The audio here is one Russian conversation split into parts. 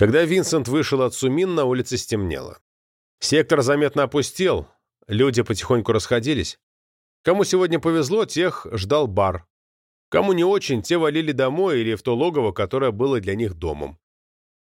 Когда Винсент вышел от Сумин, на улице стемнело. Сектор заметно опустел, люди потихоньку расходились. Кому сегодня повезло, тех ждал бар. Кому не очень, те валили домой или в то логово, которое было для них домом.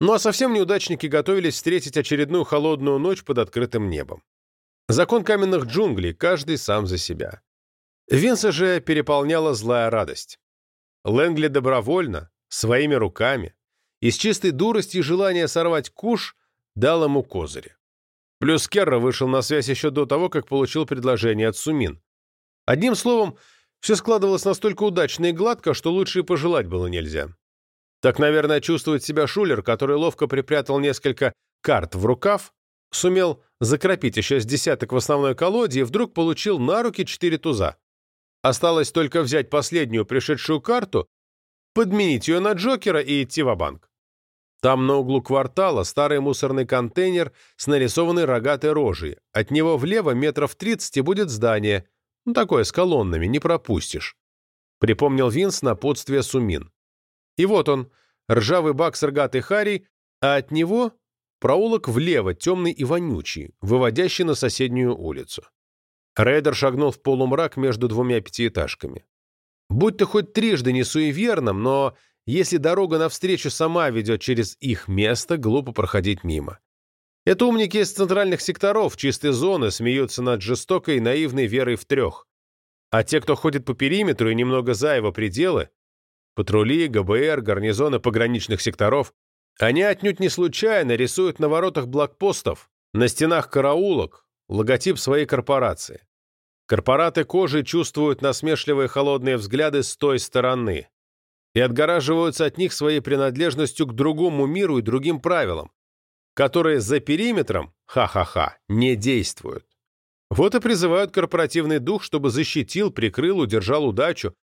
Ну а совсем неудачники готовились встретить очередную холодную ночь под открытым небом. Закон каменных джунглей, каждый сам за себя. Винса же переполняла злая радость. Лэнгли добровольно, своими руками, из чистой дурости и желания сорвать куш, дал ему козыри. Плюс Керра вышел на связь еще до того, как получил предложение от Сумин. Одним словом, все складывалось настолько удачно и гладко, что лучше и пожелать было нельзя. Так, наверное, чувствует себя шулер, который ловко припрятал несколько карт в рукав, сумел закропить еще с десяток в основной колоде и вдруг получил на руки четыре туза. Осталось только взять последнюю пришедшую карту, подменить ее на Джокера и идти в банк Там на углу квартала старый мусорный контейнер с нарисованной рогатой рожей. От него влево метров тридцать и будет здание. Ну, такое, с колоннами, не пропустишь. Припомнил Винс напутствие Сумин. И вот он, ржавый бак с рогатой Харри, а от него проулок влево, темный и вонючий, выводящий на соседнюю улицу. Рейдер шагнул в полумрак между двумя пятиэтажками. Будь ты хоть трижды не суеверным, но если дорога навстречу сама ведет через их место, глупо проходить мимо. Это умники из центральных секторов, чистой зоны, смеются над жестокой наивной верой в трех. А те, кто ходит по периметру и немного за его пределы, патрули, ГБР, гарнизоны пограничных секторов, они отнюдь не случайно рисуют на воротах блокпостов, на стенах караулок, логотип своей корпорации. Корпораты кожи чувствуют насмешливые холодные взгляды с той стороны и отгораживаются от них своей принадлежностью к другому миру и другим правилам, которые за периметром, ха-ха-ха, не действуют. Вот и призывают корпоративный дух, чтобы защитил, прикрыл, удержал удачу.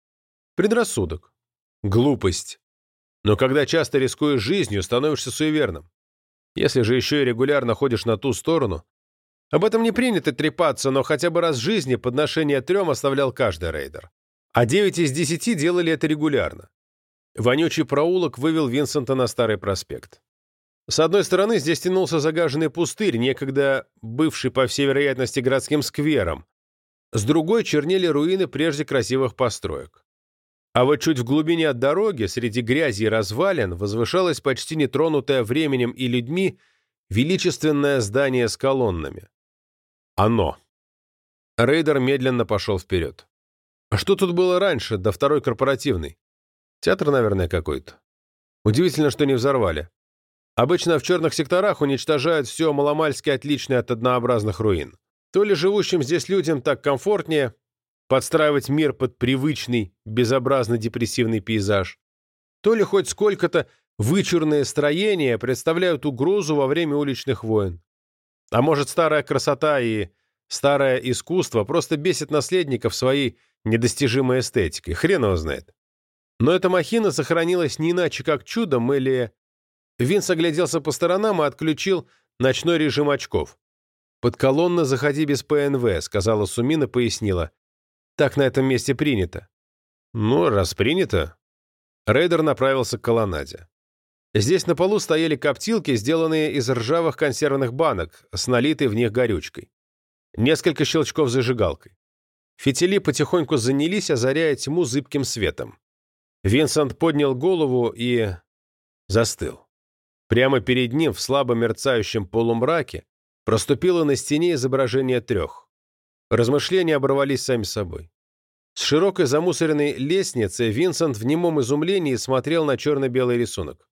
Предрассудок. Глупость. Но когда часто рискуешь жизнью, становишься суеверным. Если же еще и регулярно ходишь на ту сторону, об этом не принято трепаться, но хотя бы раз в жизни подношение трем оставлял каждый рейдер. А девять из десяти делали это регулярно. Вонючий проулок вывел Винсента на Старый проспект. С одной стороны, здесь тянулся загаженный пустырь, некогда бывший, по всей вероятности, городским сквером. С другой чернели руины прежде красивых построек. А вот чуть в глубине от дороги, среди грязи и развалин, возвышалось почти нетронутое временем и людьми величественное здание с колоннами. Оно. Рейдер медленно пошел вперед. А что тут было раньше, до второй корпоративной? Театр, наверное, какой-то. Удивительно, что не взорвали. Обычно в черных секторах уничтожают все маломальски отличное от однообразных руин. То ли живущим здесь людям так комфортнее подстраивать мир под привычный, безобразно-депрессивный пейзаж, то ли хоть сколько-то вычурные строения представляют угрозу во время уличных войн. А может, старая красота и старое искусство просто бесит наследников своей недостижимой эстетикой, хрен его знает. Но эта махина сохранилась не иначе, как чудом, или... Винс огляделся по сторонам и отключил ночной режим очков. «Под колонны заходи без ПНВ», — сказала Сумина, пояснила. «Так на этом месте принято». «Ну, раз принято...» Рейдер направился к колоннаде. Здесь на полу стояли коптилки, сделанные из ржавых консервных банок, с налитой в них горючкой. Несколько щелчков зажигалкой. Фитили потихоньку занялись, озаряя тьму зыбким светом. Винсент поднял голову и... застыл. Прямо перед ним, в слабо мерцающем полумраке, проступило на стене изображение трех. Размышления оборвались сами собой. С широкой замусоренной лестницы Винсент в немом изумлении смотрел на черно-белый рисунок.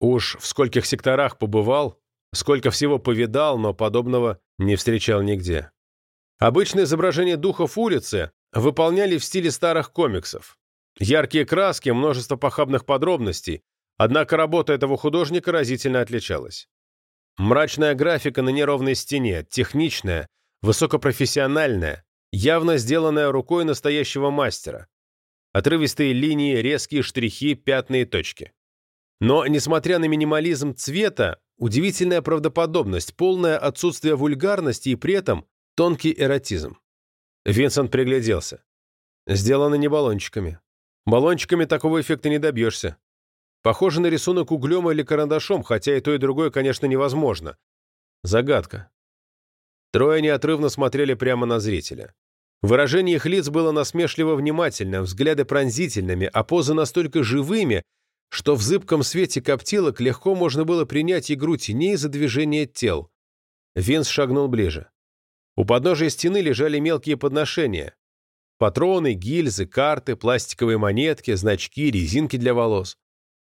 Уж в скольких секторах побывал, сколько всего повидал, но подобного не встречал нигде. Обычные изображения духов улицы выполняли в стиле старых комиксов. Яркие краски, множество похабных подробностей, однако работа этого художника разительно отличалась. Мрачная графика на неровной стене, техничная, высокопрофессиональная, явно сделанная рукой настоящего мастера. Отрывистые линии, резкие штрихи, пятна и точки. Но, несмотря на минимализм цвета, удивительная правдоподобность, полное отсутствие вульгарности и при этом тонкий эротизм. Винсент пригляделся. Сделано не баллончиками. Баллончиками такого эффекта не добьешься. Похоже на рисунок углем или карандашом, хотя и то, и другое, конечно, невозможно. Загадка. Трое неотрывно смотрели прямо на зрителя. Выражение их лиц было насмешливо внимательным, взгляды пронзительными, а позы настолько живыми, что в зыбком свете коптилок легко можно было принять игру теней за движение тел. Винс шагнул ближе. У подножия стены лежали мелкие подношения. Патроны, гильзы, карты, пластиковые монетки, значки, резинки для волос.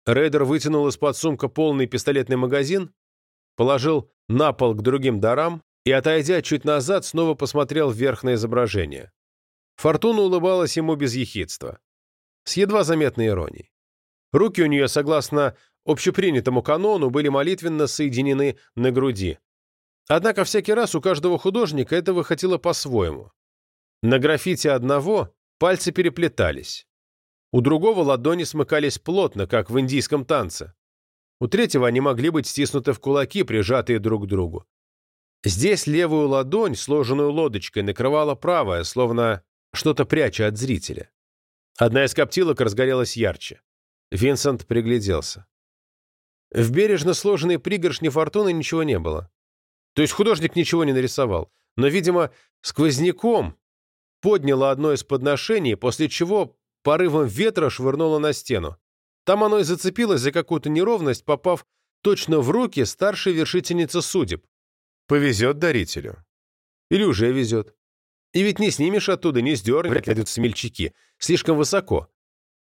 Рейдер вытянул из-под сумка полный пистолетный магазин, положил на пол к другим дарам и, отойдя чуть назад, снова посмотрел вверх на изображение. Фортуна улыбалась ему без ехидства, с едва заметной иронией. Руки у нее, согласно общепринятому канону, были молитвенно соединены на груди. Однако всякий раз у каждого художника это выходило по-своему. На граффити одного пальцы переплетались. У другого ладони смыкались плотно, как в индийском танце. У третьего они могли быть стиснуты в кулаки, прижатые друг к другу. Здесь левую ладонь, сложенную лодочкой, накрывала правая, словно что-то пряча от зрителя. Одна из коптилок разгорелась ярче. Винсент пригляделся. В бережно сложенной пригоршне фортуны ничего не было. То есть художник ничего не нарисовал, но, видимо, сквозняком подняло одно из подношений, после чего порывом ветра швырнуло на стену. Там оно и зацепилось за какую-то неровность, попав точно в руки старшей вершительницы судеб. Повезет дарителю. Или уже везет. И ведь не снимешь оттуда, не сдернешь, вряд ли идут смельчаки. Слишком высоко.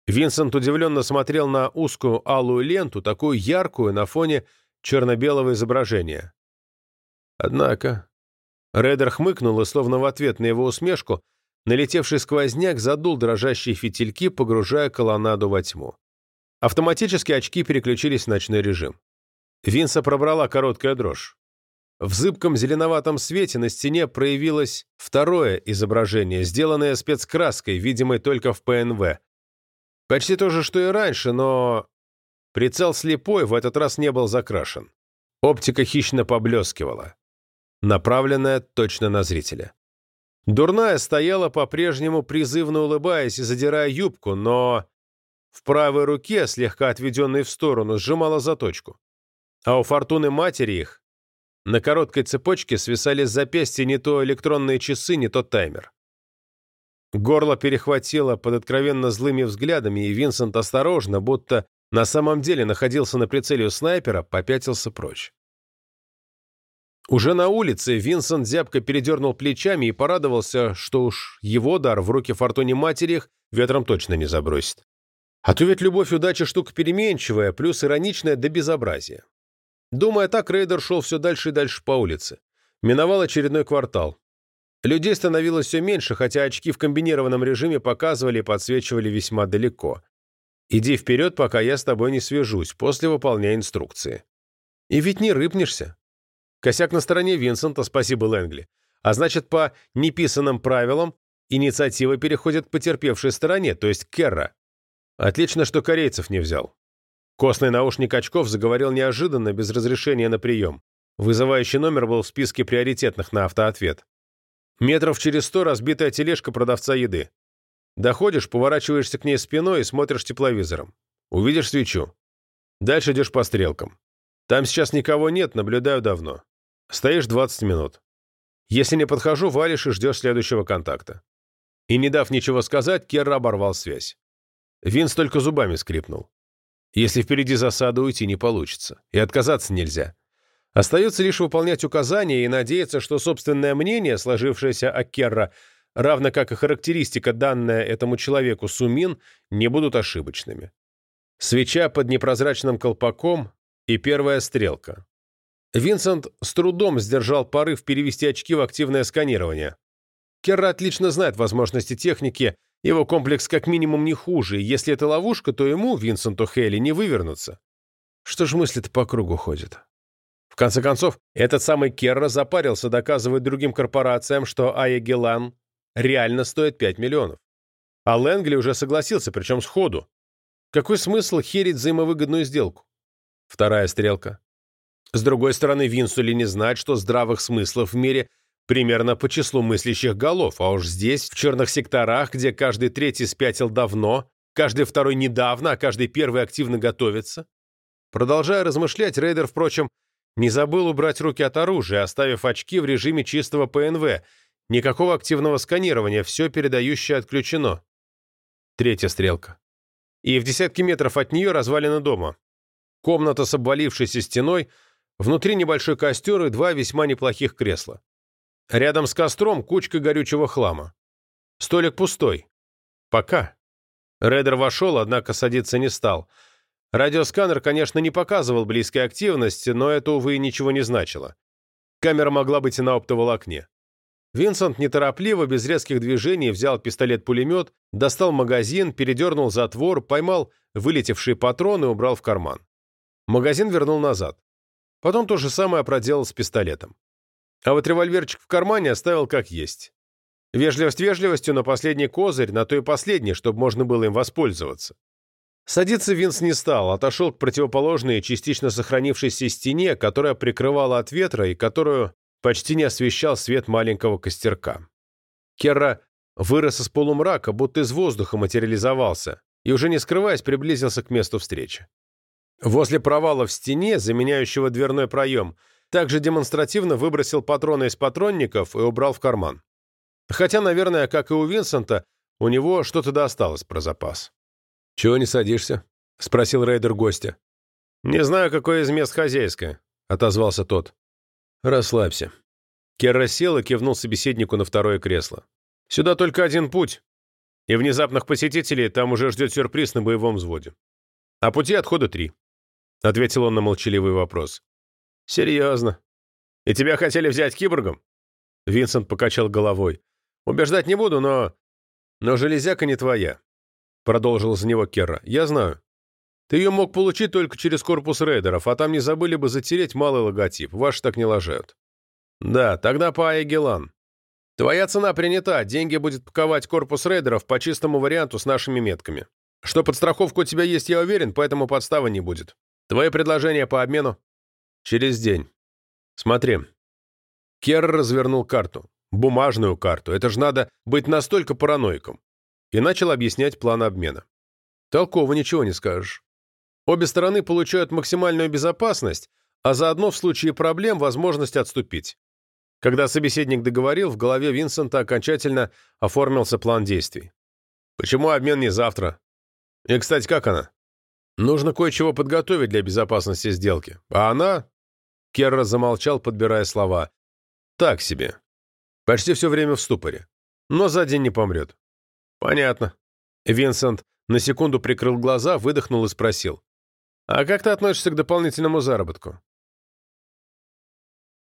Винсент удивленно смотрел на узкую алую ленту, такую яркую на фоне черно-белого изображения. Однако... Редер хмыкнул, и словно в ответ на его усмешку, налетевший сквозняк задул дрожащие фитильки, погружая колоннаду во тьму. Автоматически очки переключились в ночной режим. Винса пробрала короткая дрожь. В зыбком зеленоватом свете на стене проявилось второе изображение, сделанное спецкраской, видимой только в ПНВ. Почти то же, что и раньше, но... Прицел слепой в этот раз не был закрашен. Оптика хищно поблескивала, направленная точно на зрителя. Дурная стояла по-прежнему призывно улыбаясь и задирая юбку, но в правой руке, слегка отведенной в сторону, сжимала заточку. А у фортуны матери их на короткой цепочке свисали с запястья не то электронные часы, не то таймер. Горло перехватило под откровенно злыми взглядами, и Винсент осторожно, будто на самом деле находился на прицеле у снайпера, попятился прочь. Уже на улице Винсент зябко передернул плечами и порадовался, что уж его дар в руки фортуне матери их ветром точно не забросит. А то ведь любовь удачи штука переменчивая, плюс ироничная до безобразия. Думая так, рейдер шел все дальше и дальше по улице. Миновал очередной квартал. Людей становилось все меньше, хотя очки в комбинированном режиме показывали и подсвечивали весьма далеко. «Иди вперед, пока я с тобой не свяжусь, после выполняя инструкции». И ведь не рыпнешься. Косяк на стороне Винсента, спасибо Лэнгли. А значит, по неписанным правилам инициатива переходит к потерпевшей стороне, то есть Керра. Отлично, что корейцев не взял. Костный наушник очков заговорил неожиданно, без разрешения на прием. Вызывающий номер был в списке приоритетных на автоответ. Метров через сто разбитая тележка продавца еды. Доходишь, поворачиваешься к ней спиной и смотришь тепловизором. Увидишь свечу. Дальше идешь по стрелкам. Там сейчас никого нет, наблюдаю давно. Стоишь 20 минут. Если не подхожу, валишь и ждешь следующего контакта. И не дав ничего сказать, Керра оборвал связь. Винс только зубами скрипнул. Если впереди засада, уйти не получится. И отказаться нельзя. Остается лишь выполнять указания и надеяться, что собственное мнение, сложившееся о Керра, равно как и характеристика, данная этому человеку Сумин, не будут ошибочными. Свеча под непрозрачным колпаком и первая стрелка. Винсент с трудом сдержал порыв перевести очки в активное сканирование. Керра отлично знает возможности техники, его комплекс как минимум не хуже, и если это ловушка, то ему, Винсенту Хейли, не вывернуться. Что ж мысли-то по кругу ходят? В конце концов, этот самый Керра запарился доказывать другим корпорациям, что Ая Гелан реально стоит 5 миллионов. А Лэнгли уже согласился, причем сходу. Какой смысл херить взаимовыгодную сделку? Вторая стрелка. С другой стороны, Винсули не знать, что здравых смыслов в мире примерно по числу мыслящих голов, а уж здесь, в черных секторах, где каждый третий спятил давно, каждый второй недавно, а каждый первый активно готовится. Продолжая размышлять, рейдер, впрочем, не забыл убрать руки от оружия, оставив очки в режиме чистого ПНВ. Никакого активного сканирования, все передающее отключено. Третья стрелка. И в десятке метров от нее развалина дома. Комната с обвалившейся стеной, внутри небольшой костер и два весьма неплохих кресла. Рядом с костром кучка горючего хлама. Столик пустой. Пока. Рейдер вошел, однако садиться не стал. Радиосканер, конечно, не показывал близкой активности, но это, увы, ничего не значило. Камера могла быть и на оптоволокне. Винсент неторопливо, без резких движений, взял пистолет-пулемет, достал магазин, передернул затвор, поймал вылетевший патрон и убрал в карман. Магазин вернул назад. Потом то же самое проделал с пистолетом. А вот револьверчик в кармане оставил как есть. Вежливость вежливостью, но последний козырь, на то и последний, чтобы можно было им воспользоваться. Садиться Винс не стал, отошел к противоположной, частично сохранившейся стене, которая прикрывала от ветра и которую почти не освещал свет маленького костерка. Керра вырос из полумрака, будто из воздуха материализовался, и уже не скрываясь, приблизился к месту встречи. Возле провала в стене, заменяющего дверной проем, также демонстративно выбросил патроны из патронников и убрал в карман. Хотя, наверное, как и у Винсента, у него что-то досталось про запас. «Чего не садишься?» — спросил рейдер гостя. «Не знаю, какое из мест хозяйское», — отозвался тот. «Расслабься». Керра сел и кивнул собеседнику на второе кресло. «Сюда только один путь, и внезапных посетителей там уже ждет сюрприз на боевом взводе. А пути отхода три», — ответил он на молчаливый вопрос. «Серьезно. И тебя хотели взять киборгом?» Винсент покачал головой. «Убеждать не буду, но... Но железяка не твоя», — продолжил за него Керра. «Я знаю. Ты ее мог получить только через корпус рейдеров, а там не забыли бы затереть малый логотип. Ваши так не лажают. Да, тогда по Аегелан. Твоя цена принята, деньги будет паковать корпус рейдеров по чистому варианту с нашими метками. Что подстраховка у тебя есть, я уверен, поэтому подставы не будет. Твое предложение по обмену? Через день. Смотри. Керр развернул карту. Бумажную карту. Это же надо быть настолько параноиком. И начал объяснять план обмена. Толково ничего не скажешь. Обе стороны получают максимальную безопасность, а заодно в случае проблем возможность отступить. Когда собеседник договорил, в голове Винсента окончательно оформился план действий. «Почему обмен не завтра? И, кстати, как она?» «Нужно кое-чего подготовить для безопасности сделки. А она...» Керра замолчал, подбирая слова. «Так себе. Почти все время в ступоре. Но за день не помрет». «Понятно». Винсент на секунду прикрыл глаза, выдохнул и спросил. «А как ты относишься к дополнительному заработку?